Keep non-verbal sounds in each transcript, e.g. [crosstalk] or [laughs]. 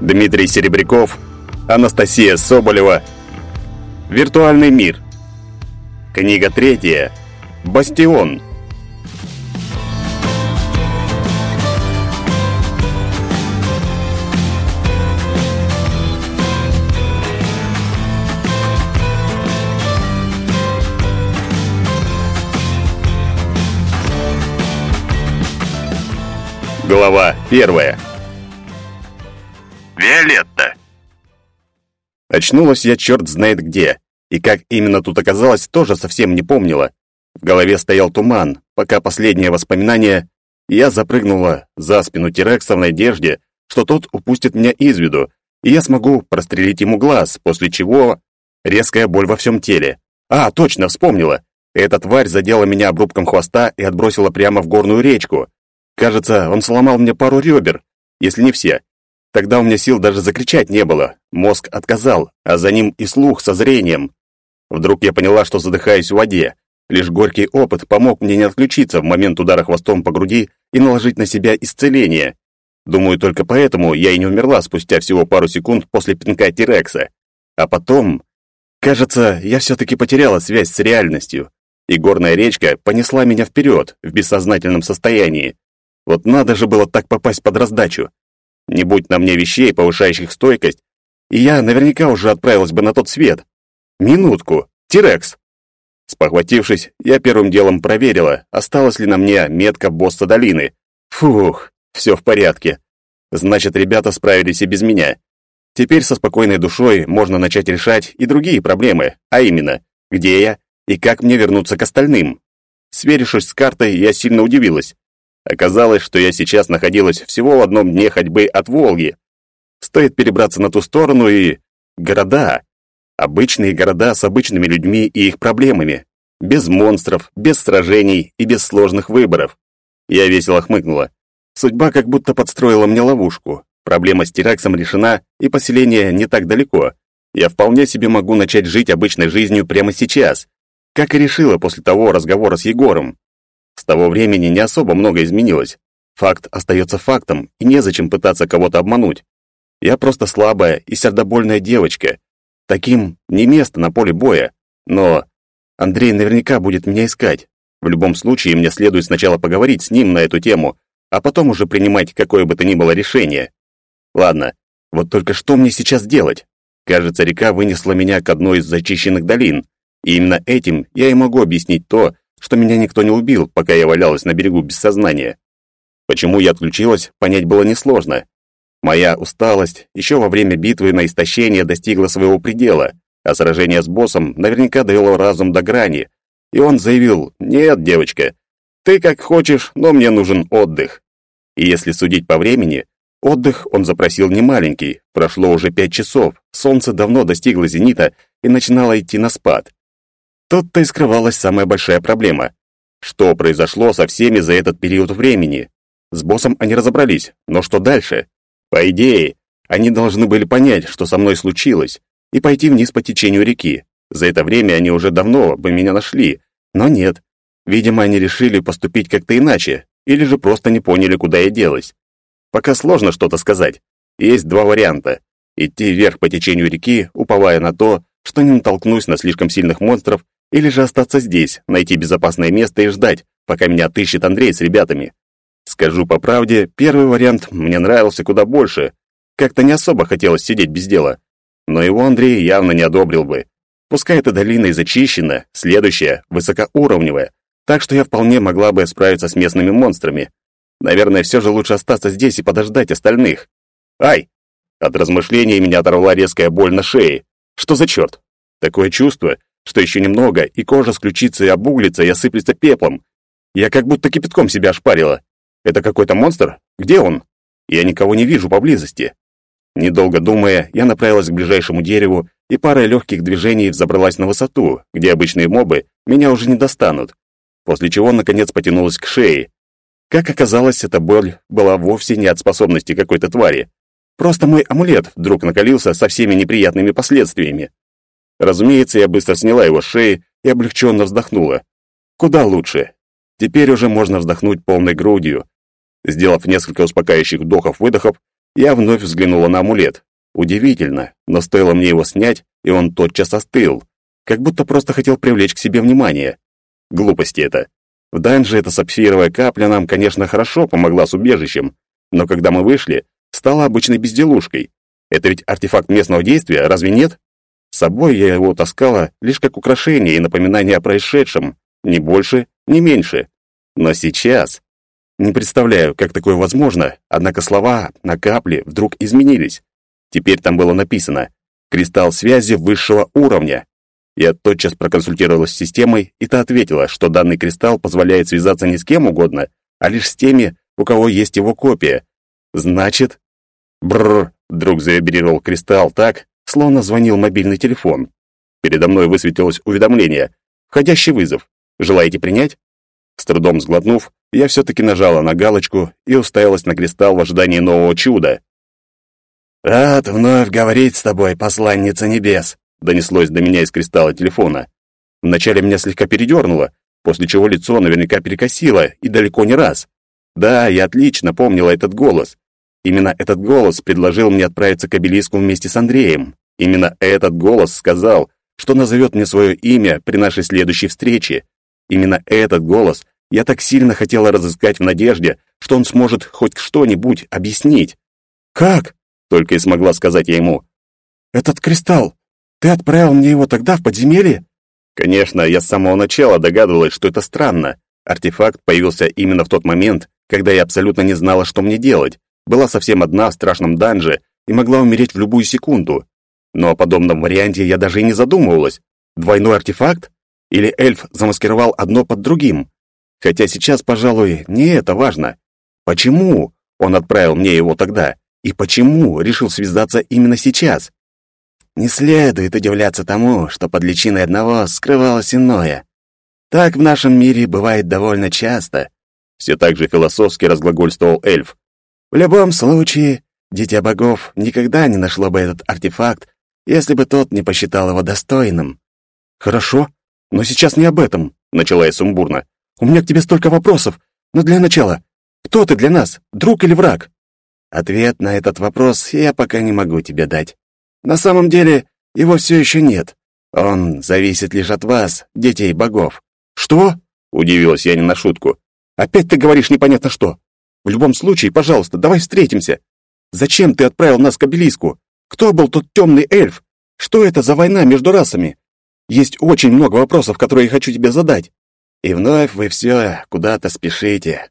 Дмитрий Серебряков, Анастасия Соболева. Виртуальный мир. Книга третья. Бастион. Глава первая. Виолетта. Очнулась я черт знает где, и как именно тут оказалось, тоже совсем не помнила. В голове стоял туман, пока последнее воспоминание я запрыгнула за спину Тирекса в надежде, что тот упустит меня из виду, и я смогу прострелить ему глаз, после чего резкая боль во всем теле. А, точно, вспомнила. Эта тварь задела меня обрубком хвоста и отбросила прямо в горную речку. Кажется, он сломал мне пару ребер, если не все. Тогда у меня сил даже закричать не было. Мозг отказал, а за ним и слух со зрением. Вдруг я поняла, что задыхаюсь в воде. Лишь горький опыт помог мне не отключиться в момент удара хвостом по груди и наложить на себя исцеление. Думаю, только поэтому я и не умерла спустя всего пару секунд после пинка Тирекса. А потом... Кажется, я все-таки потеряла связь с реальностью, и горная речка понесла меня вперед в бессознательном состоянии. Вот надо же было так попасть под раздачу. Не будь на мне вещей, повышающих стойкость, и я наверняка уже отправилась бы на тот свет. Минутку. Тирекс. Спохватившись, я первым делом проверила, осталась ли на мне метка босса долины. Фух, все в порядке. Значит, ребята справились и без меня. Теперь со спокойной душой можно начать решать и другие проблемы, а именно, где я и как мне вернуться к остальным. Сверившись с картой, я сильно удивилась. Оказалось, что я сейчас находилась всего в одном дне ходьбы от Волги. Стоит перебраться на ту сторону и... Города. Обычные города с обычными людьми и их проблемами. Без монстров, без сражений и без сложных выборов. Я весело хмыкнула. Судьба как будто подстроила мне ловушку. Проблема с Тираксом решена, и поселение не так далеко. Я вполне себе могу начать жить обычной жизнью прямо сейчас, как и решила после того разговора с Егором. С того времени не особо много изменилось. Факт остается фактом, и незачем пытаться кого-то обмануть. Я просто слабая и сердобольная девочка. Таким не место на поле боя. Но Андрей наверняка будет меня искать. В любом случае, мне следует сначала поговорить с ним на эту тему, а потом уже принимать какое бы то ни было решение. Ладно, вот только что мне сейчас делать? Кажется, река вынесла меня к одной из зачищенных долин, и именно этим я и могу объяснить то, что меня никто не убил, пока я валялась на берегу без сознания. Почему я отключилась, понять было несложно. Моя усталость еще во время битвы на истощение достигла своего предела, а сражение с боссом наверняка довело разум до грани, и он заявил «Нет, девочка, ты как хочешь, но мне нужен отдых». И если судить по времени, отдых он запросил немаленький, прошло уже пять часов, солнце давно достигло зенита и начинало идти на спад. Тут-то и скрывалась самая большая проблема. Что произошло со всеми за этот период времени? С боссом они разобрались, но что дальше? По идее, они должны были понять, что со мной случилось, и пойти вниз по течению реки. За это время они уже давно бы меня нашли, но нет. Видимо, они решили поступить как-то иначе, или же просто не поняли, куда я делась. Пока сложно что-то сказать. Есть два варианта. Идти вверх по течению реки, уповая на то, что не натолкнусь на слишком сильных монстров, или же остаться здесь, найти безопасное место и ждать, пока меня отыщет Андрей с ребятами. Скажу по правде, первый вариант мне нравился куда больше. Как-то не особо хотелось сидеть без дела. Но его Андрей явно не одобрил бы. Пускай эта долина и зачищена, следующая — высокоуровневая, так что я вполне могла бы справиться с местными монстрами. Наверное, все же лучше остаться здесь и подождать остальных. Ай! От размышлений меня оторвала резкая боль на шее. Что за черт? Такое чувство, что еще немного, и кожа с ключицы обуглится и осыплется пеплом. Я как будто кипятком себя ошпарила. Это какой-то монстр? Где он? Я никого не вижу поблизости. Недолго думая, я направилась к ближайшему дереву и парой легких движений взобралась на высоту, где обычные мобы меня уже не достанут, после чего, наконец, потянулась к шее. Как оказалось, эта боль была вовсе не от способности какой-то твари. Просто мой амулет вдруг накалился со всеми неприятными последствиями. Разумеется, я быстро сняла его с шеи и облегченно вздохнула. Куда лучше. Теперь уже можно вздохнуть полной грудью. Сделав несколько успокаивающих вдохов-выдохов, я вновь взглянула на амулет. Удивительно, но стоило мне его снять, и он тотчас остыл, как будто просто хотел привлечь к себе внимание. Глупости это. В данже эта сапфировая капля нам, конечно, хорошо помогла с убежищем, но когда мы вышли, стала обычной безделушкой. Это ведь артефакт местного действия, разве нет? С собой я его таскала лишь как украшение и напоминание о происшедшем, ни больше, ни меньше. Но сейчас... Не представляю, как такое возможно, однако слова на капле вдруг изменились. Теперь там было написано «Кристалл связи высшего уровня». Я тотчас проконсультировалась с системой, и та ответила, что данный кристалл позволяет связаться не с кем угодно, а лишь с теми, у кого есть его копия. Значит... Бррр, вдруг завибрировал кристалл так, словно звонил мобильный телефон. Передо мной высветилось уведомление. Входящий вызов. Желаете принять? С трудом сглотнув, я все-таки нажала на галочку и уставилась на кристалл в ожидании нового чуда. «Рад вновь говорить с тобой, посланница небес», — донеслось до меня из кристалла телефона. Вначале меня слегка передернуло, после чего лицо наверняка перекосило, и далеко не раз. Да, я отлично помнила этот голос. Именно этот голос предложил мне отправиться к обелиску вместе с Андреем. Именно этот голос сказал, что назовет мне свое имя при нашей следующей встрече. Именно этот голос я так сильно хотела разыскать в надежде, что он сможет хоть что-нибудь объяснить. «Как?» — только и смогла сказать я ему. «Этот кристалл, ты отправил мне его тогда в подземелье?» Конечно, я с самого начала догадывалась, что это странно. Артефакт появился именно в тот момент, когда я абсолютно не знала, что мне делать, была совсем одна в страшном данже и могла умереть в любую секунду. Но о подобном варианте я даже и не задумывалась. Двойной артефакт? Или эльф замаскировал одно под другим? Хотя сейчас, пожалуй, не это важно. Почему он отправил мне его тогда? И почему решил связаться именно сейчас? Не следует удивляться тому, что под личиной одного скрывалось иное. Так в нашем мире бывает довольно часто. Все так же философски разглагольствовал эльф. В любом случае, Дитя Богов никогда не нашло бы этот артефакт, если бы тот не посчитал его достойным. Хорошо, но сейчас не об этом, начала я сумбурно. У меня к тебе столько вопросов, но для начала, кто ты для нас, друг или враг? Ответ на этот вопрос я пока не могу тебе дать. На самом деле, его все еще нет. Он зависит лишь от вас, детей богов. Что? Удивилась я не на шутку. Опять ты говоришь непонятно что. В любом случае, пожалуйста, давай встретимся. Зачем ты отправил нас к обелиску? Кто был тот темный эльф? Что это за война между расами? Есть очень много вопросов, которые я хочу тебе задать. И вновь вы все куда-то спешите.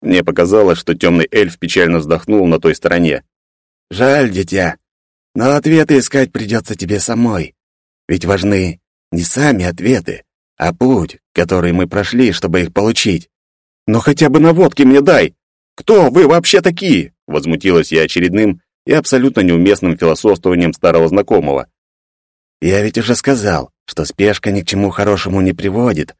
Мне показалось, что темный эльф печально вздохнул на той стороне. Жаль, дитя, но ответы искать придется тебе самой. Ведь важны не сами ответы, а путь, который мы прошли, чтобы их получить. Но хотя бы наводки мне дай. Кто вы вообще такие? Возмутилась я очередным и абсолютно неуместным философствованием старого знакомого. Я ведь уже сказал, что спешка ни к чему хорошему не приводит.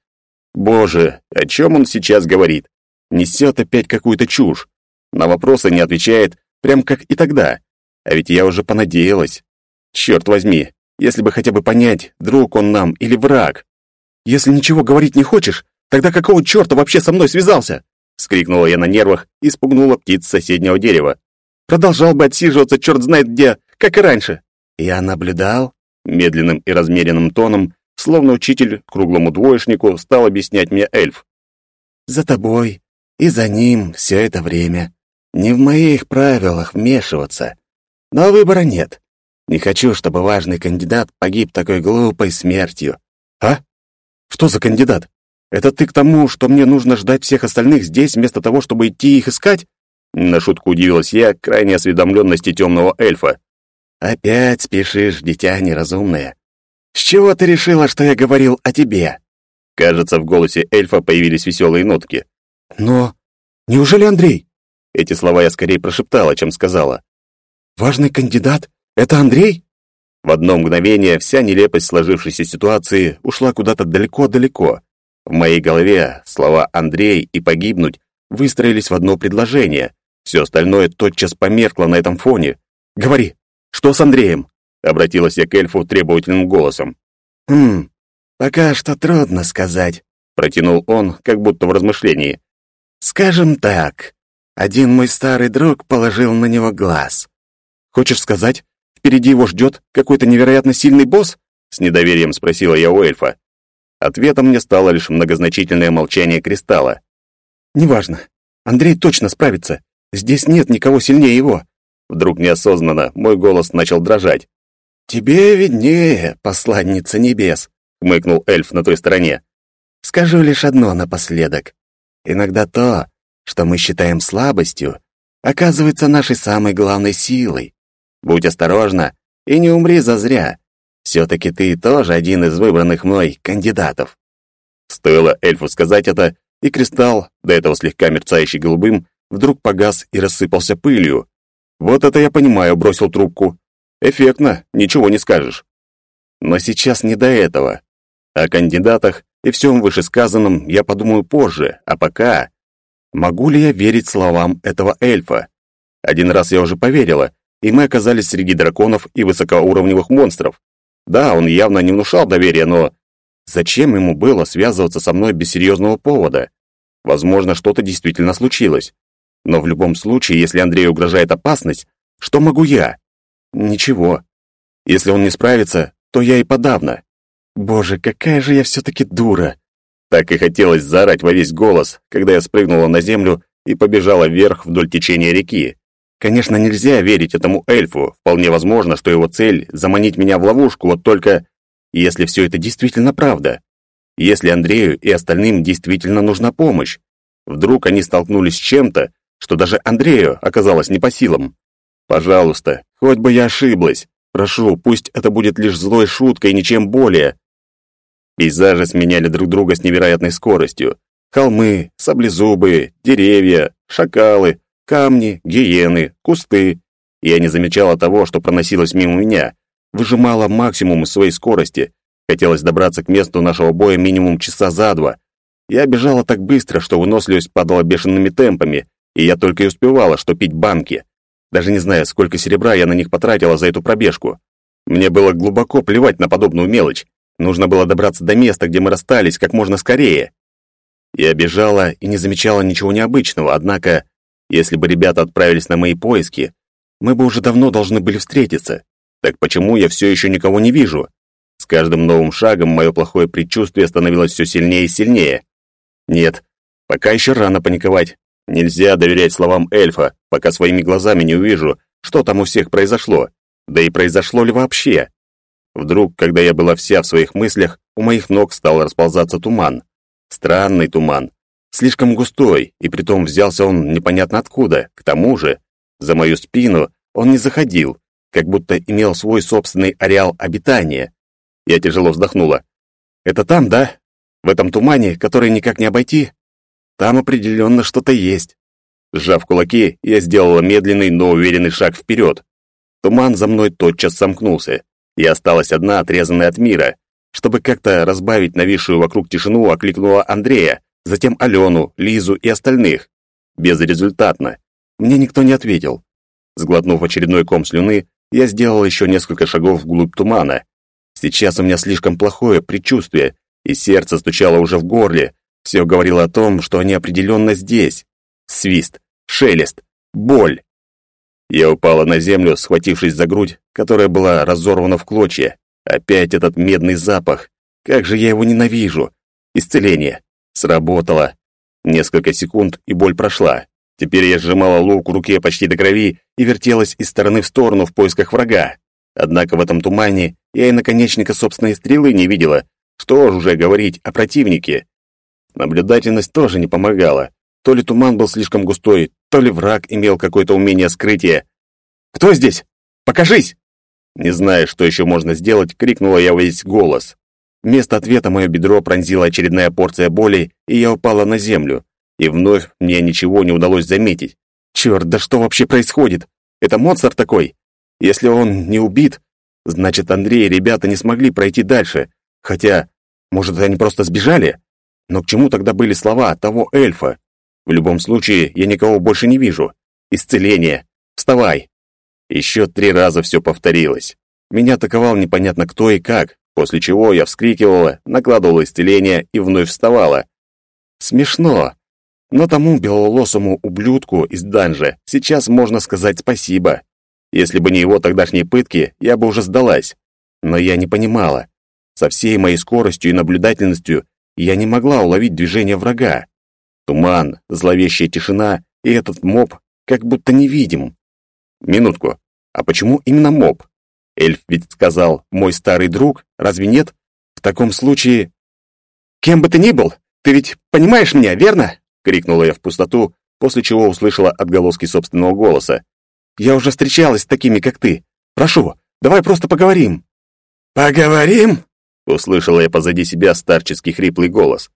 Боже, о чем он сейчас говорит? Несет опять какую-то чушь. На вопросы не отвечает, прям как и тогда. А ведь я уже понадеялась. Черт возьми, если бы хотя бы понять, друг он нам или враг. Если ничего говорить не хочешь, тогда какого черта вообще со мной связался? Вскрикнула я на нервах и спугнула птиц с соседнего дерева. Продолжал бы отсиживаться черт знает где, как и раньше. Я наблюдал, медленным и размеренным тоном, словно учитель круглому двоечнику стал объяснять мне эльф. За тобой и за ним все это время. Не в моих правилах вмешиваться. Но выбора нет. Не хочу, чтобы важный кандидат погиб такой глупой смертью. А? Что за кандидат? Это ты к тому, что мне нужно ждать всех остальных здесь, вместо того, чтобы идти их искать?» На шутку удивилась я крайней осведомленности темного эльфа. «Опять спешишь, дитя неразумное. С чего ты решила, что я говорил о тебе?» Кажется, в голосе эльфа появились веселые нотки. «Но неужели Андрей?» Эти слова я скорее прошептала, чем сказала. «Важный кандидат? Это Андрей?» В одно мгновение вся нелепость сложившейся ситуации ушла куда-то далеко-далеко, в моей голове слова «Андрей» и «погибнуть» выстроились в одно предложение. Все остальное тотчас померкло на этом фоне. «Говори, что с Андреем?» — обратилась я к эльфу требовательным голосом. «Хм, пока что трудно сказать», — протянул он, как будто в размышлении. «Скажем так, Один мой старый друг положил на него глаз. Хочешь сказать, впереди его ждет какой-то невероятно сильный босс? С недоверием спросила я у эльфа. Ответом мне стало лишь многозначительное молчание кристалла. Неважно. Андрей точно справится. Здесь нет никого сильнее его. Вдруг неосознанно мой голос начал дрожать. «Тебе виднее, посланница небес», — хмыкнул эльф на той стороне. «Скажу лишь одно напоследок. Иногда то, что мы считаем слабостью, оказывается нашей самой главной силой. Будь осторожна и не умри зазря. Все-таки ты тоже один из выбранных мной кандидатов». Стоило эльфу сказать это, и кристалл, до этого слегка мерцающий голубым, вдруг погас и рассыпался пылью. Вот это я понимаю, бросил трубку. Эффектно, ничего не скажешь. Но сейчас не до этого. О кандидатах и всем вышесказанном я подумаю позже, а пока... Могу ли я верить словам этого эльфа? Один раз я уже поверила, и мы оказались среди драконов и высокоуровневых монстров. Да, он явно не внушал доверия, но... Зачем ему было связываться со мной без серьезного повода? Возможно, что-то действительно случилось. Но в любом случае, если Андрею угрожает опасность, что могу я? Ничего. Если он не справится, то я и подавно. Боже, какая же я все-таки дура! Так и хотелось заорать во весь голос, когда я спрыгнула на землю и побежала вверх вдоль течения реки. Конечно, нельзя верить этому эльфу. Вполне возможно, что его цель — заманить меня в ловушку, вот только если все это действительно правда. Если Андрею и остальным действительно нужна помощь. Вдруг они столкнулись с чем-то, что даже Андрею оказалось не по силам. Пожалуйста, хоть бы я ошиблась. Прошу, пусть это будет лишь злой шуткой и ничем более. Пейзажи сменяли друг друга с невероятной скоростью. Холмы, саблезубые, деревья, шакалы, камни, гиены, кусты. Я не замечала того, что проносилось мимо меня. Выжимала максимум своей скорости. Хотелось добраться к месту нашего боя минимум часа за два. Я бежала так быстро, что выносливость падала бешеными темпами, и я только и успевала, что пить банки. Даже не знаю, сколько серебра я на них потратила за эту пробежку. Мне было глубоко плевать на подобную мелочь. Нужно было добраться до места, где мы расстались, как можно скорее. Я бежала и не замечала ничего необычного, однако, если бы ребята отправились на мои поиски, мы бы уже давно должны были встретиться. Так почему я все еще никого не вижу? С каждым новым шагом мое плохое предчувствие становилось все сильнее и сильнее. Нет, пока еще рано паниковать. Нельзя доверять словам эльфа, пока своими глазами не увижу, что там у всех произошло. Да и произошло ли вообще? Вдруг, когда я была вся в своих мыслях, у моих ног стал расползаться туман. Странный туман. Слишком густой, и притом взялся он непонятно откуда. К тому же, за мою спину он не заходил, как будто имел свой собственный ареал обитания. Я тяжело вздохнула. «Это там, да? В этом тумане, который никак не обойти?» Там определенно что-то есть. Сжав кулаки, я сделала медленный, но уверенный шаг вперед. Туман за мной тотчас сомкнулся. Я осталась одна, отрезанная от мира. Чтобы как-то разбавить нависшую вокруг тишину, окликнула Андрея, затем Алену, Лизу и остальных. Безрезультатно. Мне никто не ответил. Сглотнув очередной ком слюны, я сделал еще несколько шагов вглубь тумана. Сейчас у меня слишком плохое предчувствие, и сердце стучало уже в горле, все говорило о том, что они определенно здесь. Свист, шелест, боль. Я упала на землю, схватившись за грудь, которая была разорвана в клочья. Опять этот медный запах. Как же я его ненавижу. Исцеление. Сработало. Несколько секунд, и боль прошла. Теперь я сжимала лук в руке почти до крови и вертелась из стороны в сторону в поисках врага. Однако в этом тумане я и наконечника собственной стрелы не видела. Что ж уже говорить о противнике. Наблюдательность тоже не помогала. То ли туман был слишком густой, то ли враг имел какое-то умение скрытия. «Кто здесь? Покажись!» Не зная, что еще можно сделать, крикнула я весь голос. Вместо ответа мое бедро пронзила очередная порция боли, и я упала на землю. И вновь мне ничего не удалось заметить. Черт, да что вообще происходит? Это монстр такой? Если он не убит, значит, Андрей и ребята не смогли пройти дальше. Хотя, может, они просто сбежали? Но к чему тогда были слова того эльфа? В любом случае, я никого больше не вижу. Исцеление. Вставай. Еще три раза все повторилось. Меня атаковал непонятно кто и как, после чего я вскрикивала, накладывала исцеление и вновь вставала. Смешно. Но тому белолосому ублюдку из данжа сейчас можно сказать спасибо. Если бы не его тогдашние пытки, я бы уже сдалась. Но я не понимала. Со всей моей скоростью и наблюдательностью я не могла уловить движение врага. Туман, зловещая тишина и этот моб как будто невидим. Минутку. А почему именно моб? Эльф ведь сказал «мой старый друг», разве нет? В таком случае... «Кем бы ты ни был, ты ведь понимаешь меня, верно?» — крикнула я в пустоту, после чего услышала отголоски собственного голоса. «Я уже встречалась с такими, как ты. Прошу, давай просто поговорим». «Поговорим?» — услышала я позади себя старческий хриплый голос.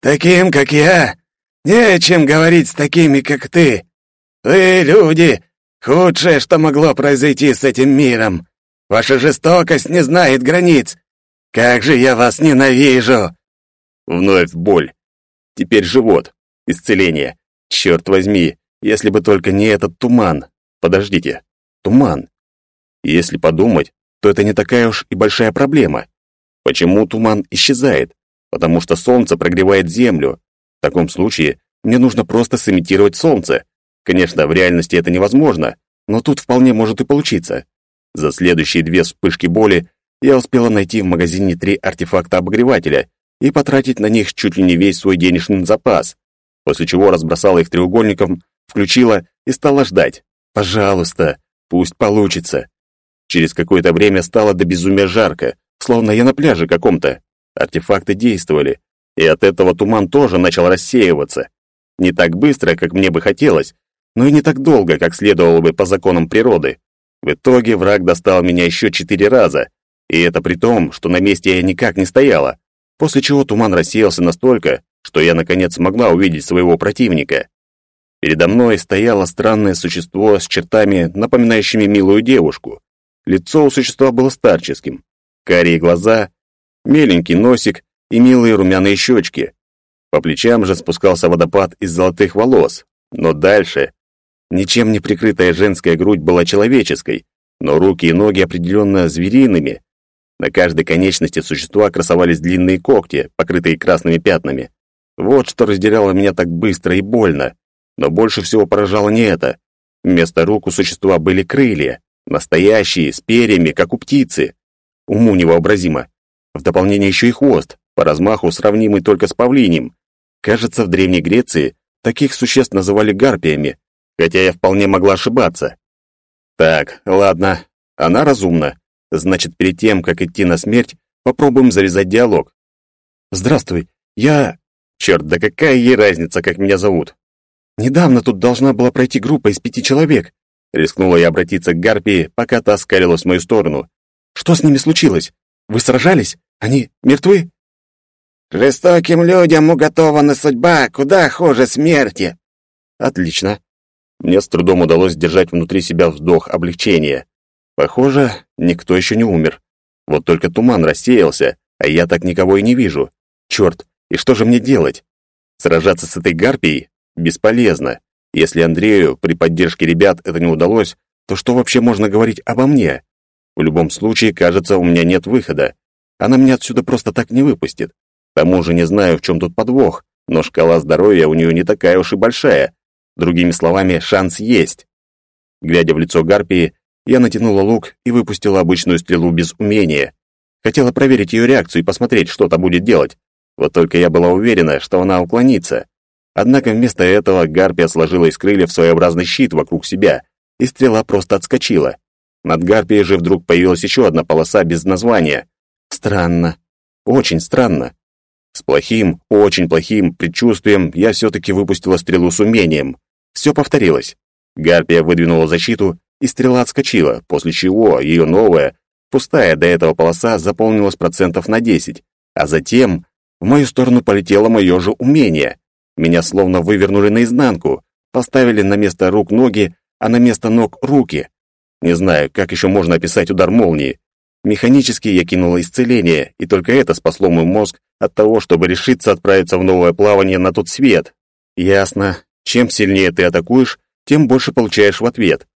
«Таким, как я, не о чем говорить с такими, как ты. Вы, люди, худшее, что могло произойти с этим миром. Ваша жестокость не знает границ. Как же я вас ненавижу!» Вновь боль. Теперь живот. Исцеление. Черт возьми, если бы только не этот туман. Подождите. Туман. Если подумать, то это не такая уж и большая проблема. Почему туман исчезает? Потому что солнце прогревает землю. В таком случае мне нужно просто сымитировать солнце. Конечно, в реальности это невозможно, но тут вполне может и получиться. За следующие две вспышки боли я успела найти в магазине три артефакта обогревателя и потратить на них чуть ли не весь свой денежный запас, после чего разбросала их треугольником, включила и стала ждать. Пожалуйста, пусть получится. Через какое-то время стало до безумия жарко, словно я на пляже каком-то. Артефакты действовали, и от этого туман тоже начал рассеиваться. Не так быстро, как мне бы хотелось, но и не так долго, как следовало бы по законам природы. В итоге враг достал меня еще четыре раза, и это при том, что на месте я никак не стояла, после чего туман рассеялся настолько, что я наконец смогла увидеть своего противника. Передо мной стояло странное существо с чертами, напоминающими милую девушку. Лицо у существа было старческим. Карие глаза, меленький носик и милые румяные щечки. По плечам же спускался водопад из золотых волос. Но дальше Ничем не прикрытая женская грудь была человеческой, но руки и ноги определенно звериными. На каждой конечности существа красовались длинные когти, покрытые красными пятнами. Вот что разделяло меня так быстро и больно. Но больше всего поражало не это. Вместо рук у существа были крылья, настоящие, с перьями, как у птицы. Уму невообразимо. В дополнение еще и хвост, по размаху сравнимый только с павлиним. Кажется, в Древней Греции таких существ называли гарпиями, хотя я вполне могла ошибаться. Так, ладно, она разумна. Значит, перед тем, как идти на смерть, попробуем завязать диалог. Здравствуй, я... Черт, да какая ей разница, как меня зовут? Недавно тут должна была пройти группа из пяти человек. Рискнула я обратиться к Гарпии, пока та скалилась в мою сторону. Что с ними случилось? Вы сражались? Они мертвы? Жестоким людям уготована судьба, куда хуже смерти. Отлично. Мне с трудом удалось держать внутри себя вздох облегчения. Похоже, никто еще не умер. Вот только туман рассеялся, а я так никого и не вижу. Черт, и что же мне делать? Сражаться с этой гарпией? Бесполезно. Если Андрею при поддержке ребят это не удалось, то что вообще можно говорить обо мне? В любом случае, кажется, у меня нет выхода. Она меня отсюда просто так не выпустит. К тому же не знаю, в чем тут подвох, но шкала здоровья у нее не такая уж и большая. Другими словами, шанс есть. Глядя в лицо Гарпии, я натянула лук и выпустила обычную стрелу без умения. Хотела проверить ее реакцию и посмотреть, что та будет делать. Вот только я была уверена, что она уклонится. Однако вместо этого Гарпия сложила из крыльев своеобразный щит вокруг себя, и стрела просто отскочила. Над Гарпией же вдруг появилась еще одна полоса без названия. Странно. Очень странно. С плохим, очень плохим предчувствием я все-таки выпустила стрелу с умением. Все повторилось. Гарпия выдвинула защиту, и стрела отскочила, после чего ее новая, пустая до этого полоса заполнилась процентов на 10, а затем в мою сторону полетело мое же умение. Меня словно вывернули наизнанку, поставили на место рук ноги, а на место ног руки. Не знаю, как еще можно описать удар молнии. Механически я кинула исцеление, и только это спасло мой мозг от того, чтобы решиться отправиться в новое плавание на тот свет. Ясно. Чем сильнее ты атакуешь, тем больше получаешь в ответ.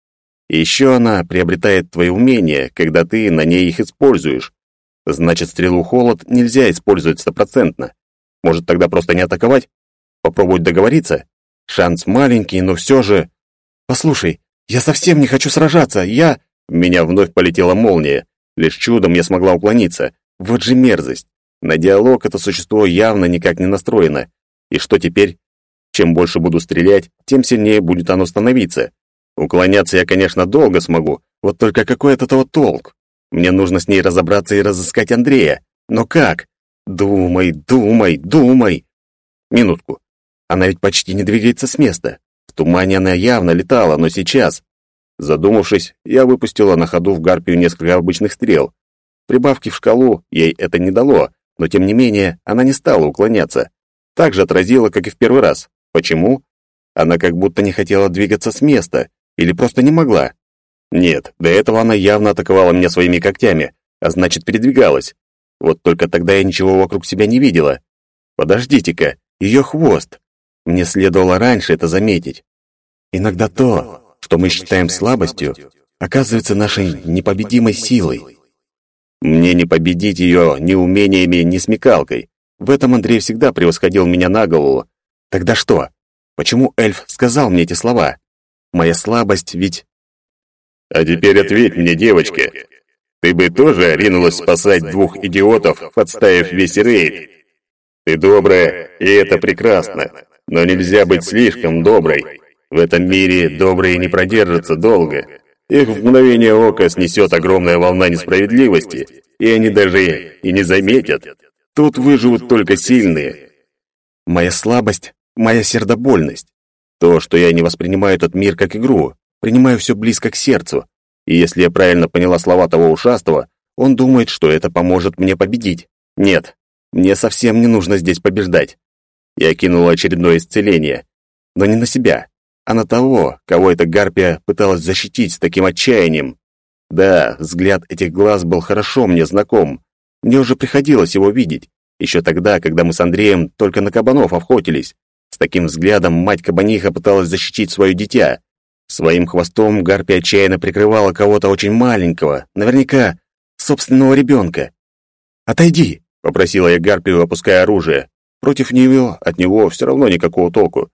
И еще она приобретает твои умения, когда ты на ней их используешь. Значит, стрелу холод нельзя использовать стопроцентно. Может, тогда просто не атаковать? Попробовать договориться? Шанс маленький, но все же... Послушай, я совсем не хочу сражаться, я... Меня вновь полетела молния. Лишь чудом я смогла уклониться. Вот же мерзость. На диалог это существо явно никак не настроено. И что теперь? Чем больше буду стрелять, тем сильнее будет оно становиться. Уклоняться я, конечно, долго смогу, вот только какой от этого толк? Мне нужно с ней разобраться и разыскать Андрея. Но как? Думай, думай, думай. Минутку. Она ведь почти не двигается с места. В тумане она явно летала, но сейчас... Задумавшись, я выпустила на ходу в гарпию несколько обычных стрел. Прибавки в шкалу ей это не дало, но тем не менее она не стала уклоняться. Так же отразила, как и в первый раз. Почему? Она как будто не хотела двигаться с места или просто не могла. Нет, до этого она явно атаковала меня своими когтями, а значит, передвигалась. Вот только тогда я ничего вокруг себя не видела. Подождите-ка, ее хвост. Мне следовало раньше это заметить. Иногда то, что мы считаем слабостью, оказывается нашей непобедимой силой. Мне не победить ее ни умениями, ни смекалкой. В этом Андрей всегда превосходил меня на голову. Тогда что? Почему эльф сказал мне эти слова? Моя слабость ведь... А теперь ответь мне, девочка. Ты бы тоже ринулась спасать двух идиотов, подставив весь рейд? Ты добрая, и это прекрасно. Но нельзя быть слишком доброй. В этом мире добрые не продержатся долго. Их в мгновение ока снесет огромная волна несправедливости, и они даже и не заметят. Тут выживут только сильные. Моя слабость, моя сердобольность. То, что я не воспринимаю этот мир как игру, принимаю все близко к сердцу. И если я правильно поняла слова того ушастого, он думает, что это поможет мне победить. Нет, мне совсем не нужно здесь побеждать. Я кинула очередное исцеление, но не на себя, а на того, кого эта гарпия пыталась защитить с таким отчаянием. Да, взгляд этих глаз был хорошо мне знаком. Мне уже приходилось его видеть, еще тогда, когда мы с Андреем только на кабанов охотились. С таким взглядом мать кабаниха пыталась защитить свое дитя. Своим хвостом гарпия отчаянно прикрывала кого-то очень маленького, наверняка собственного ребенка. «Отойди!» — попросила я гарпию, опуская оружие. Против нее от него все равно никакого толку.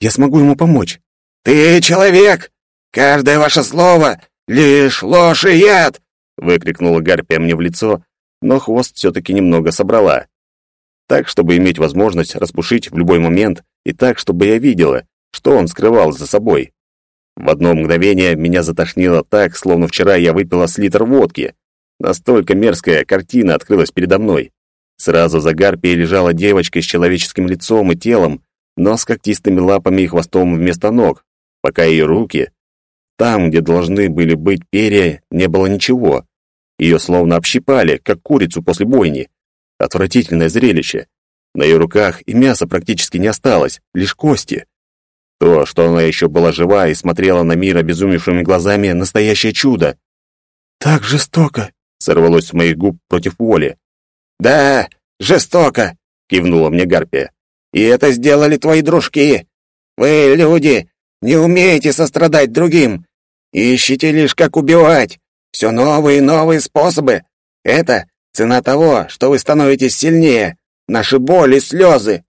Я смогу ему помочь. «Ты человек! Каждое ваше слово — лишь ложь и яд!» — выкрикнула Гарпия мне в лицо, но хвост все-таки немного собрала. Так, чтобы иметь возможность распушить в любой момент, и так, чтобы я видела, что он скрывал за собой. В одно мгновение меня затошнило так, словно вчера я выпила с литр водки. Настолько мерзкая картина открылась передо мной. Сразу за гарпией лежала девочка с человеческим лицом и телом, но с когтистыми лапами и хвостом вместо ног, пока ее руки... Там, где должны были быть перья, не было ничего. Ее словно общипали, как курицу после бойни. Отвратительное зрелище. На ее руках и мяса практически не осталось, лишь кости. То, что она еще была жива и смотрела на мир обезумевшими глазами, настоящее чудо. «Так жестоко!» — сорвалось с моих губ против воли. «Да, жестоко!» — кивнула мне Гарпия. «И это сделали твои дружки. Вы, люди, не умеете сострадать другим. Ищете лишь, как убивать. Все новые и новые способы. Это цена того, что вы становитесь сильнее. Наши боли, слезы».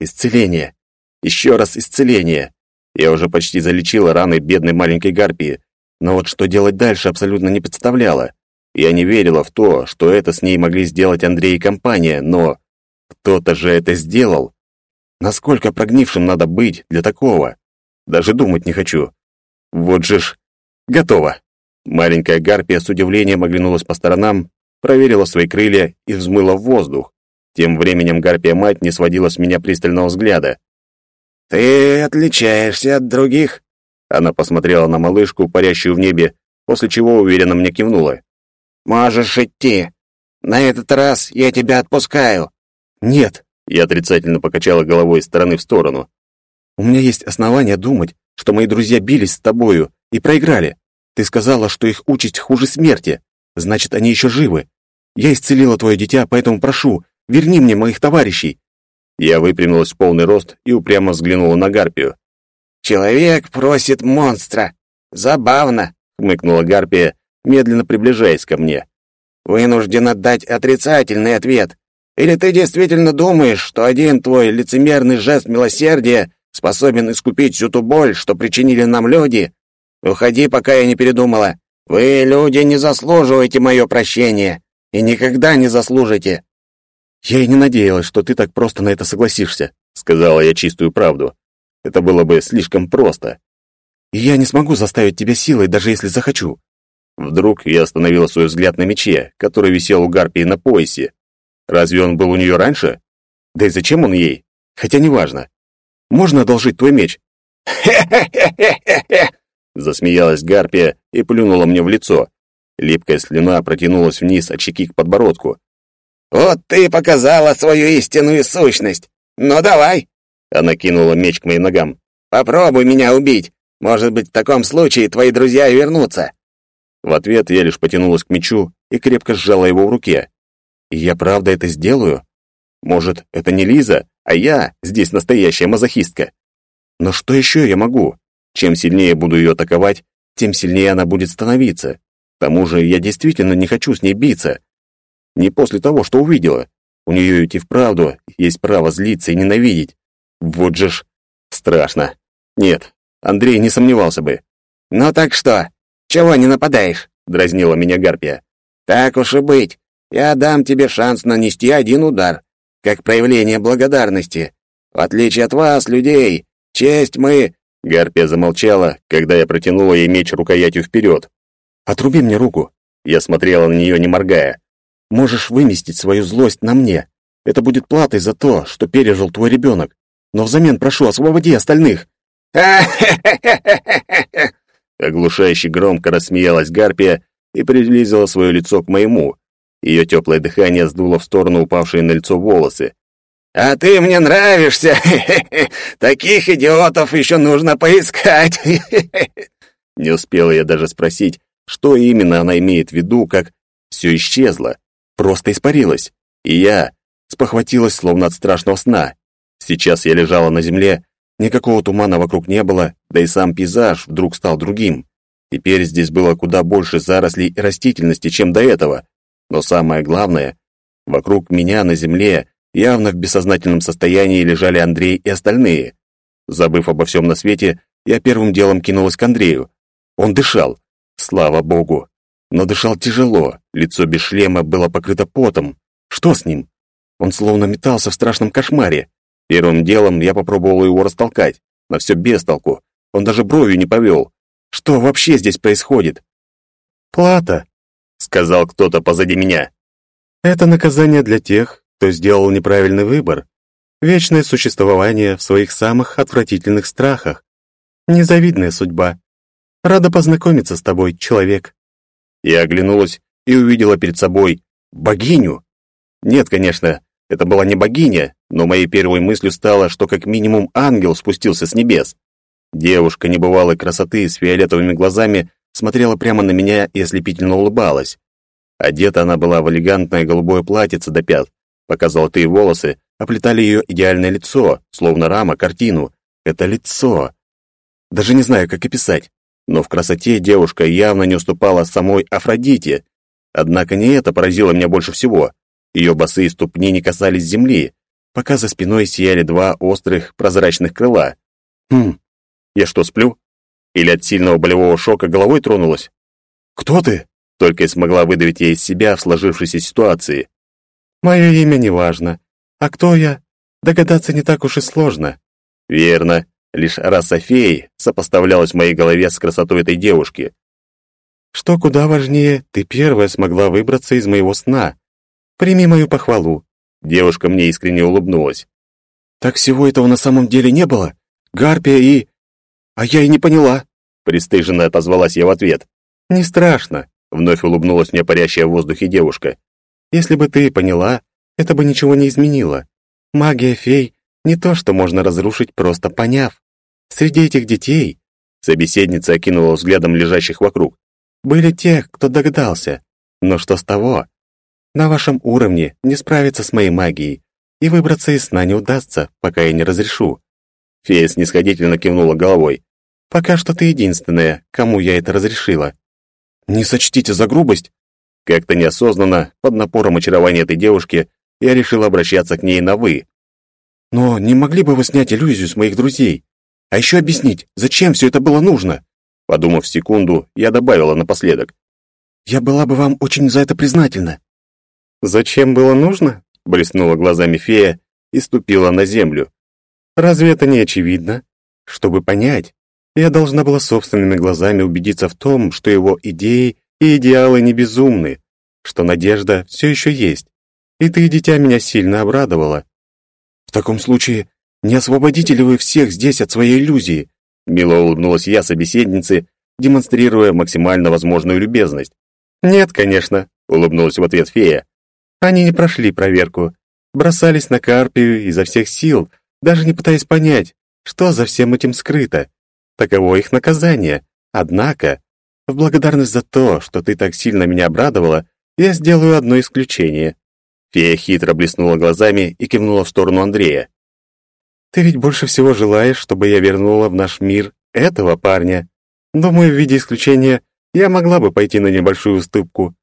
Исцеление. Еще раз исцеление. Я уже почти залечила раны бедной маленькой гарпии, но вот что делать дальше абсолютно не представляла. Я не верила в то, что это с ней могли сделать Андрей и компания, но кто-то же это сделал. Насколько прогнившим надо быть для такого? Даже думать не хочу. Вот же ж. Готово. Маленькая гарпия с удивлением оглянулась по сторонам, проверила свои крылья и взмыла в воздух. Тем временем гарпия-мать не сводила с меня пристального взгляда. «Ты отличаешься от других?» Она посмотрела на малышку, парящую в небе, после чего уверенно мне кивнула. «Можешь идти. На этот раз я тебя отпускаю». «Нет», — я отрицательно покачала головой из стороны в сторону. «У меня есть основания думать, что мои друзья бились с тобою и проиграли. Ты сказала, что их участь хуже смерти. Значит, они еще живы. Я исцелила твое дитя, поэтому прошу, верни мне моих товарищей». Я выпрямилась в полный рост и упрямо взглянула на Гарпию. «Человек просит монстра. Забавно», — хмыкнула Гарпия, медленно приближаясь ко мне. «Вынужден отдать отрицательный ответ. Или ты действительно думаешь, что один твой лицемерный жест милосердия способен искупить всю ту боль, что причинили нам люди? Уходи, пока я не передумала. Вы, люди, не заслуживаете мое прощение и никогда не заслужите. Я и не надеялась, что ты так просто на это согласишься, сказала я чистую правду. Это было бы слишком просто. И я не смогу заставить тебя силой, даже если захочу. Вдруг я остановила свой взгляд на мече, который висел у Гарпии на поясе. Разве он был у нее раньше? Да и зачем он ей? Хотя неважно. Можно одолжить твой меч? [laughs] [laughs] Хе-хе-хе-хе-хе! Засмеялась Гарпия и плюнула мне в лицо. Липкая слюна протянулась вниз от щеки к подбородку. Вот ты показала свою истинную сущность. Ну давай. Она кинула меч к моим ногам. Попробуй меня убить. Может быть, в таком случае твои друзья и вернутся. В ответ я лишь потянулась к мечу и крепко сжала его в руке. И я правда это сделаю? Может, это не Лиза, а я здесь настоящая мазохистка? Но что еще я могу? Чем сильнее буду ее атаковать, тем сильнее она будет становиться. К тому же я действительно не хочу с ней биться. Не после того, что увидела. У нее ведь вправду есть право злиться и ненавидеть. Вот же ж страшно. Нет, Андрей не сомневался бы. «Ну так что? Чего не нападаешь?» — дразнила меня Гарпия. «Так уж и быть. Я дам тебе шанс нанести один удар, как проявление благодарности. В отличие от вас, людей, честь мы...» Гарпия замолчала, когда я протянула ей меч рукоятью вперед. «Отруби мне руку!» Я смотрела на нее, не моргая. «Можешь выместить свою злость на мне. Это будет платой за то, что пережил твой ребенок. Но взамен прошу, освободи остальных!» [laughs] Оглушающе громко рассмеялась Гарпия и приблизила свое лицо к моему. Ее теплое дыхание сдуло в сторону упавшие на лицо волосы. «А ты мне нравишься! [laughs] Таких идиотов еще нужно поискать!» [laughs] Не успела я даже спросить, что именно она имеет в виду, как все исчезло, просто испарилось, и я спохватилась, словно от страшного сна. Сейчас я лежала на земле, никакого тумана вокруг не было, да и сам пейзаж вдруг стал другим. Теперь здесь было куда больше зарослей и растительности, чем до этого. Но самое главное, вокруг меня на земле, явно в бессознательном состоянии, лежали Андрей и остальные. Забыв обо всем на свете, я первым делом кинулась к Андрею. Он дышал. Слава богу. Но дышал тяжело, лицо без шлема было покрыто потом. Что с ним? Он словно метался в страшном кошмаре. Первым делом я попробовал его растолкать, но все без толку. Он даже бровью не повел. Что вообще здесь происходит? «Плата», — сказал кто-то позади меня. «Это наказание для тех, кто сделал неправильный выбор. Вечное существование в своих самых отвратительных страхах. Незавидная судьба. Рада познакомиться с тобой, человек». Я оглянулась и увидела перед собой богиню. Нет, конечно, это была не богиня, но моей первой мыслью стало, что как минимум ангел спустился с небес. Девушка небывалой красоты с фиолетовыми глазами смотрела прямо на меня и ослепительно улыбалась. Одета она была в элегантное голубое платьице до пят, пока золотые волосы оплетали ее идеальное лицо, словно рама картину. Это лицо. Даже не знаю, как описать. Но в красоте девушка явно не уступала самой Афродите. Однако не это поразило меня больше всего. Ее босые ступни не касались земли, пока за спиной сияли два острых прозрачных крыла. Хм, я что, сплю? Или от сильного болевого шока головой тронулась? «Кто ты?» — только и смогла выдавить я из себя в сложившейся ситуации. «Мое имя не важно. А кто я? Догадаться не так уж и сложно». «Верно. Лишь раса феи сопоставлялась в моей голове с красотой этой девушки. Что куда важнее, ты первая смогла выбраться из моего сна. Прими мою похвалу. Девушка мне искренне улыбнулась. Так всего этого на самом деле не было? Гарпия и... А я и не поняла. Пристыженно отозвалась я в ответ. Не страшно, вновь улыбнулась мне парящая в воздухе девушка. Если бы ты поняла, это бы ничего не изменило. Магия фей не то, что можно разрушить, просто поняв. Среди этих детей, собеседница окинула взглядом лежащих вокруг, были те, кто догадался. Но что с того? На вашем уровне не справиться с моей магией, и выбраться из сна не удастся, пока я не разрешу. Фея снисходительно кивнула головой. Пока что ты единственная, кому я это разрешила. Не сочтите за грубость. Как-то неосознанно, под напором очарования этой девушки, я решил обращаться к ней на «вы». Но не могли бы вы снять иллюзию с моих друзей? А еще объяснить, зачем все это было нужно?» Подумав секунду, я добавила напоследок. «Я была бы вам очень за это признательна». «Зачем было нужно?» — блеснула глазами фея и ступила на землю. «Разве это не очевидно? Чтобы понять, я должна была собственными глазами убедиться в том, что его идеи и идеалы не безумны, что надежда все еще есть. И ты, дитя, меня сильно обрадовала. В таком случае, не освободите ли вы всех здесь от своей иллюзии? Мило улыбнулась я собеседнице, демонстрируя максимально возможную любезность. Нет, конечно, улыбнулась в ответ фея. Они не прошли проверку, бросались на Карпию изо всех сил, даже не пытаясь понять, что за всем этим скрыто. Таково их наказание. Однако, в благодарность за то, что ты так сильно меня обрадовала, я сделаю одно исключение. Фея хитро блеснула глазами и кивнула в сторону Андрея. «Ты ведь больше всего желаешь, чтобы я вернула в наш мир этого парня. Думаю, в виде исключения я могла бы пойти на небольшую уступку.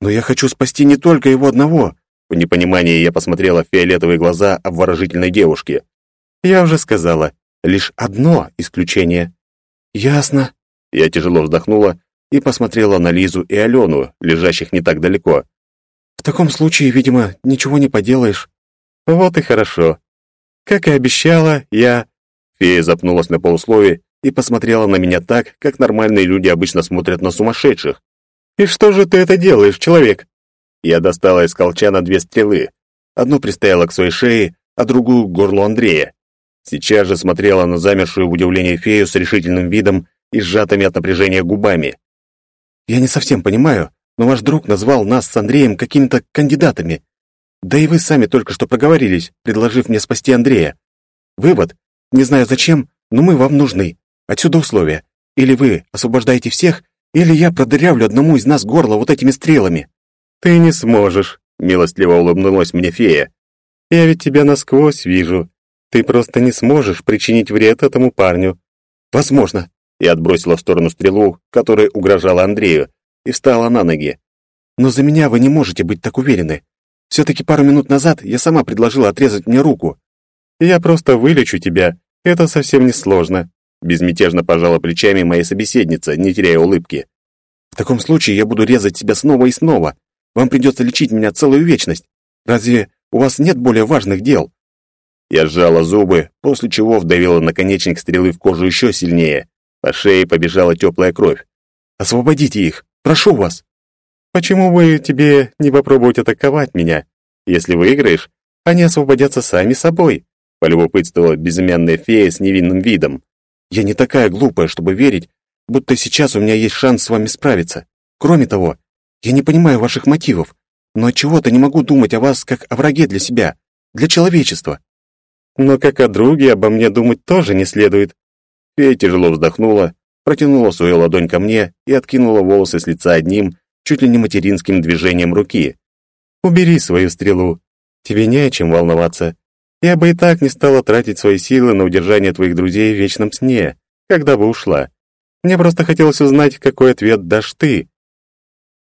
Но я хочу спасти не только его одного». В непонимании я посмотрела в фиолетовые глаза обворожительной девушки. «Я уже сказала, лишь одно исключение». «Ясно». Я тяжело вздохнула и посмотрела на Лизу и Алену, лежащих не так далеко. В таком случае, видимо, ничего не поделаешь. Вот и хорошо. Как и обещала, я... Фея запнулась на полуслове и посмотрела на меня так, как нормальные люди обычно смотрят на сумасшедших. «И что же ты это делаешь, человек?» Я достала из колчана две стрелы. Одну приставила к своей шее, а другую — к горлу Андрея. Сейчас же смотрела на замершую в удивлении фею с решительным видом и сжатыми от напряжения губами. «Я не совсем понимаю, но ваш друг назвал нас с Андреем какими-то кандидатами. Да и вы сами только что проговорились, предложив мне спасти Андрея. Вывод. Не знаю зачем, но мы вам нужны. Отсюда условия. Или вы освобождаете всех, или я продырявлю одному из нас горло вот этими стрелами. Ты не сможешь, милостливо улыбнулась мне фея. Я ведь тебя насквозь вижу. Ты просто не сможешь причинить вред этому парню. Возможно. Я отбросила в сторону стрелу, которая угрожала Андрею, и встала на ноги. «Но за меня вы не можете быть так уверены. Все-таки пару минут назад я сама предложила отрезать мне руку. Я просто вылечу тебя. Это совсем не сложно», — безмятежно пожала плечами моя собеседница, не теряя улыбки. «В таком случае я буду резать себя снова и снова. Вам придется лечить меня целую вечность. Разве у вас нет более важных дел?» Я сжала зубы, после чего вдавила наконечник стрелы в кожу еще сильнее. По шее побежала теплая кровь. «Освободите их!» Прошу вас. Почему бы тебе не попробовать атаковать меня? Если выиграешь, они освободятся сами собой, полюбопытствовала безымянная фея с невинным видом. Я не такая глупая, чтобы верить, будто сейчас у меня есть шанс с вами справиться. Кроме того, я не понимаю ваших мотивов, но чего-то не могу думать о вас как о враге для себя, для человечества. Но как о друге обо мне думать тоже не следует. Фея тяжело вздохнула протянула свою ладонь ко мне и откинула волосы с лица одним, чуть ли не материнским движением руки. «Убери свою стрелу. Тебе не о чем волноваться. Я бы и так не стала тратить свои силы на удержание твоих друзей в вечном сне, когда бы ушла. Мне просто хотелось узнать, какой ответ дашь ты».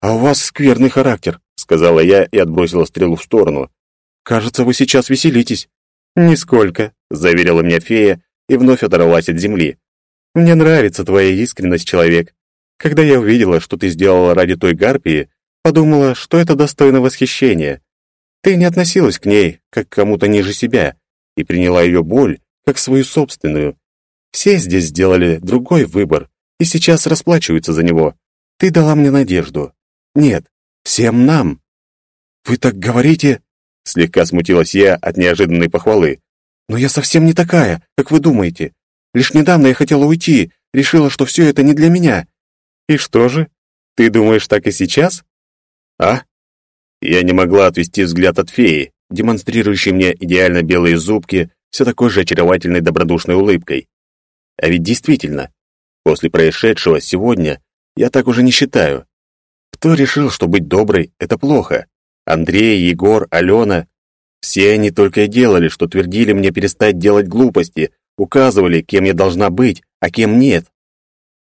«А у вас скверный характер», — сказала я и отбросила стрелу в сторону. «Кажется, вы сейчас веселитесь». «Нисколько», — заверила меня фея и вновь оторвалась от земли. Мне нравится твоя искренность, человек. Когда я увидела, что ты сделала ради той гарпии, подумала, что это достойно восхищения. Ты не относилась к ней, как к кому-то ниже себя, и приняла ее боль, как свою собственную. Все здесь сделали другой выбор, и сейчас расплачиваются за него. Ты дала мне надежду. Нет, всем нам. Вы так говорите? Слегка смутилась я от неожиданной похвалы. Но я совсем не такая, как вы думаете. Лишь недавно я хотела уйти, решила, что все это не для меня. И что же? Ты думаешь так и сейчас? А? Я не могла отвести взгляд от феи, демонстрирующей мне идеально белые зубки, все такой же очаровательной добродушной улыбкой. А ведь действительно, после происшедшего сегодня я так уже не считаю. Кто решил, что быть доброй — это плохо? Андрей, Егор, Алена. Все они только и делали, что твердили мне перестать делать глупости, указывали, кем я должна быть, а кем нет.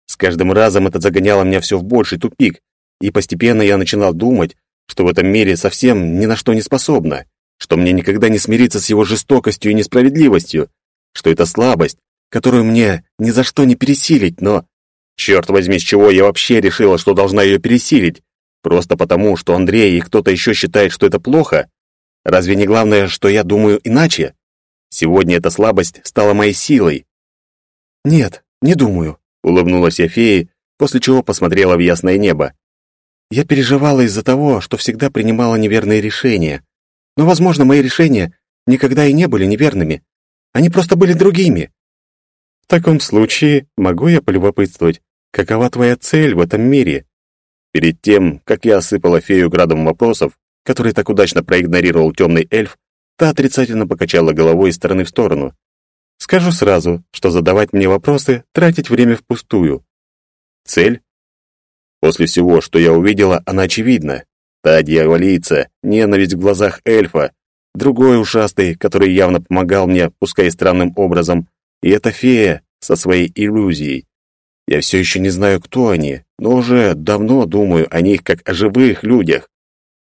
С каждым разом это загоняло меня все в больший тупик, и постепенно я начинал думать, что в этом мире совсем ни на что не способна, что мне никогда не смириться с его жестокостью и несправедливостью, что это слабость, которую мне ни за что не пересилить, но... Черт возьми, с чего я вообще решила, что должна ее пересилить? Просто потому, что Андрей и кто-то еще считает, что это плохо? Разве не главное, что я думаю иначе? Сегодня эта слабость стала моей силой. Нет, не думаю, улыбнулась я после чего посмотрела в ясное небо. Я переживала из-за того, что всегда принимала неверные решения. Но, возможно, мои решения никогда и не были неверными. Они просто были другими. В таком случае могу я полюбопытствовать, какова твоя цель в этом мире? Перед тем, как я осыпала фею градом вопросов, который так удачно проигнорировал темный эльф, та отрицательно покачала головой из стороны в сторону. Скажу сразу, что задавать мне вопросы, тратить время впустую. Цель? После всего, что я увидела, она очевидна. Та дьяволица, ненависть в глазах эльфа, другой ушастый, который явно помогал мне, пускай странным образом, и эта фея со своей иллюзией. Я все еще не знаю, кто они, но уже давно думаю о них как о живых людях.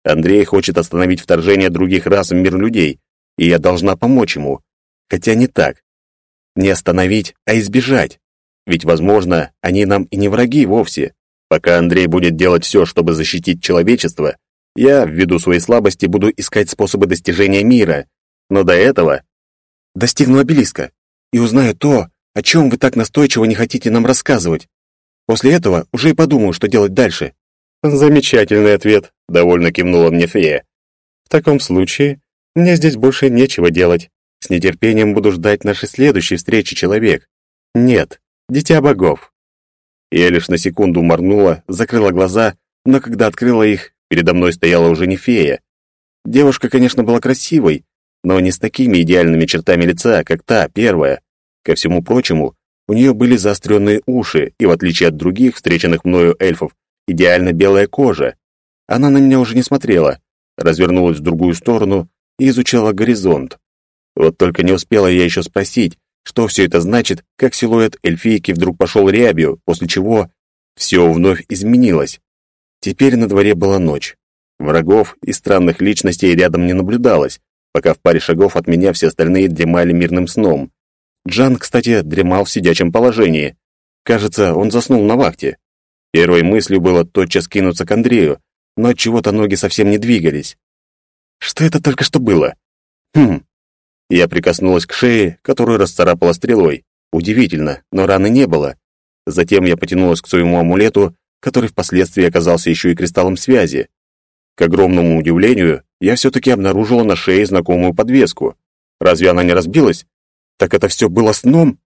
Андрей хочет остановить вторжение других рас в мир людей, и я должна помочь ему. Хотя не так. Не остановить, а избежать. Ведь, возможно, они нам и не враги вовсе. Пока Андрей будет делать все, чтобы защитить человечество, я, ввиду своей слабости, буду искать способы достижения мира. Но до этого достигну обелиска и узнаю то, о чем вы так настойчиво не хотите нам рассказывать. После этого уже и подумаю, что делать дальше». «Замечательный ответ», — довольно кивнула мне фея. «В таком случае мне здесь больше нечего делать. С нетерпением буду ждать нашей следующей встречи, человек. Нет, дитя богов». Я лишь на секунду моргнула, закрыла глаза, но когда открыла их, передо мной стояла уже не фея. Девушка, конечно, была красивой, но не с такими идеальными чертами лица, как та первая. Ко всему прочему, у нее были заостренные уши, и в отличие от других встреченных мною эльфов, идеально белая кожа. Она на меня уже не смотрела, развернулась в другую сторону и изучала горизонт. Вот только не успела я еще спросить, что все это значит, как силуэт эльфийки вдруг пошел рябью, после чего все вновь изменилось. Теперь на дворе была ночь. Врагов и странных личностей рядом не наблюдалось, пока в паре шагов от меня все остальные дремали мирным сном. Джан, кстати, дремал в сидячем положении. Кажется, он заснул на вахте. Первой мыслью было тотчас кинуться к Андрею, но от чего-то ноги совсем не двигались. Что это только что было? Хм. Я прикоснулась к шее, которую расцарапала стрелой. Удивительно, но раны не было. Затем я потянулась к своему амулету, который впоследствии оказался еще и кристаллом связи. К огромному удивлению, я все-таки обнаружила на шее знакомую подвеску. Разве она не разбилась? Так это все было сном?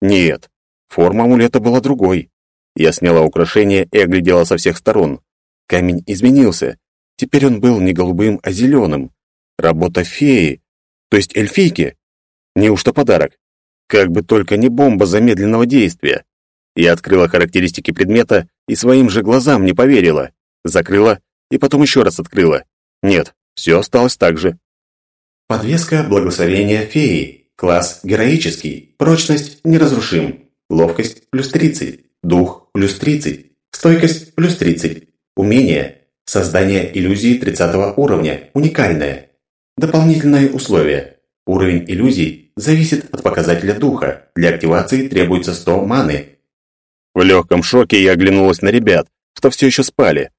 Нет, форма амулета была другой. Я сняла украшение и оглядела со всех сторон. Камень изменился. Теперь он был не голубым, а зеленым. Работа феи, то есть эльфийки. Неужто подарок? Как бы только не бомба замедленного действия. Я открыла характеристики предмета и своим же глазам не поверила. Закрыла и потом еще раз открыла. Нет, все осталось так же. Подвеска благословения феи. Класс героический. Прочность неразрушим. Ловкость плюс 30. Дух плюс 30. Стойкость плюс 30. Умение. Создание иллюзии 30 уровня. Уникальное. Дополнительные условия. Уровень иллюзий зависит от показателя духа. Для активации требуется 100 маны. В легком шоке я оглянулась на ребят, что все еще спали.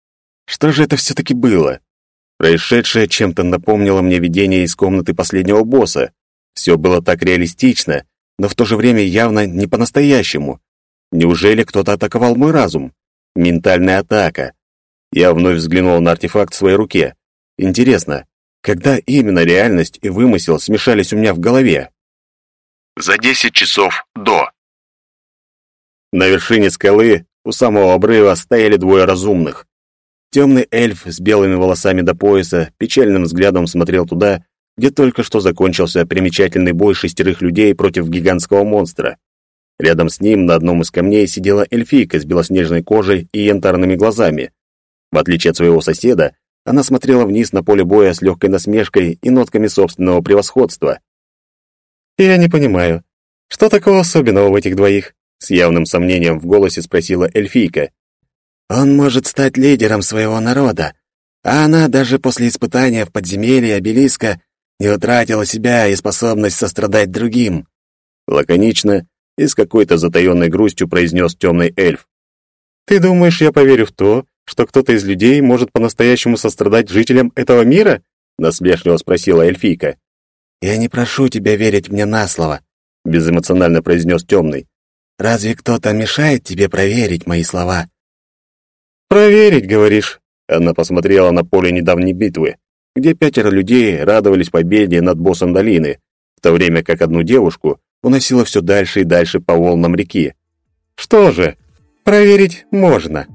Что же это все-таки было? Происшедшее чем-то напомнило мне видение из комнаты последнего босса. Все было так реалистично, но в то же время явно не по-настоящему. Неужели кто-то атаковал мой разум? Ментальная атака. Я вновь взглянул на артефакт в своей руке. Интересно, когда именно реальность и вымысел смешались у меня в голове? За 10 часов до. На вершине скалы у самого обрыва стояли двое разумных. Темный эльф с белыми волосами до пояса печальным взглядом смотрел туда, где только что закончился примечательный бой шестерых людей против гигантского монстра. Рядом с ним на одном из камней сидела эльфийка с белоснежной кожей и янтарными глазами. В отличие от своего соседа, она смотрела вниз на поле боя с легкой насмешкой и нотками собственного превосходства. «Я не понимаю, что такого особенного в этих двоих?» С явным сомнением в голосе спросила эльфийка. «Он может стать лидером своего народа, а она даже после испытания в подземелье обелиска не утратила себя и способность сострадать другим. Лаконично и с какой-то затаённой грустью произнес темный эльф. «Ты думаешь, я поверю в то, что кто-то из людей может по-настоящему сострадать жителям этого мира?» насмешливо спросила эльфийка. «Я не прошу тебя верить мне на слово», — безэмоционально произнес темный. «Разве кто-то мешает тебе проверить мои слова?» «Проверить, говоришь?» Она посмотрела на поле недавней битвы, где пятеро людей радовались победе над боссом долины, в то время как одну девушку уносило все дальше и дальше по волнам реки. «Что же, проверить можно».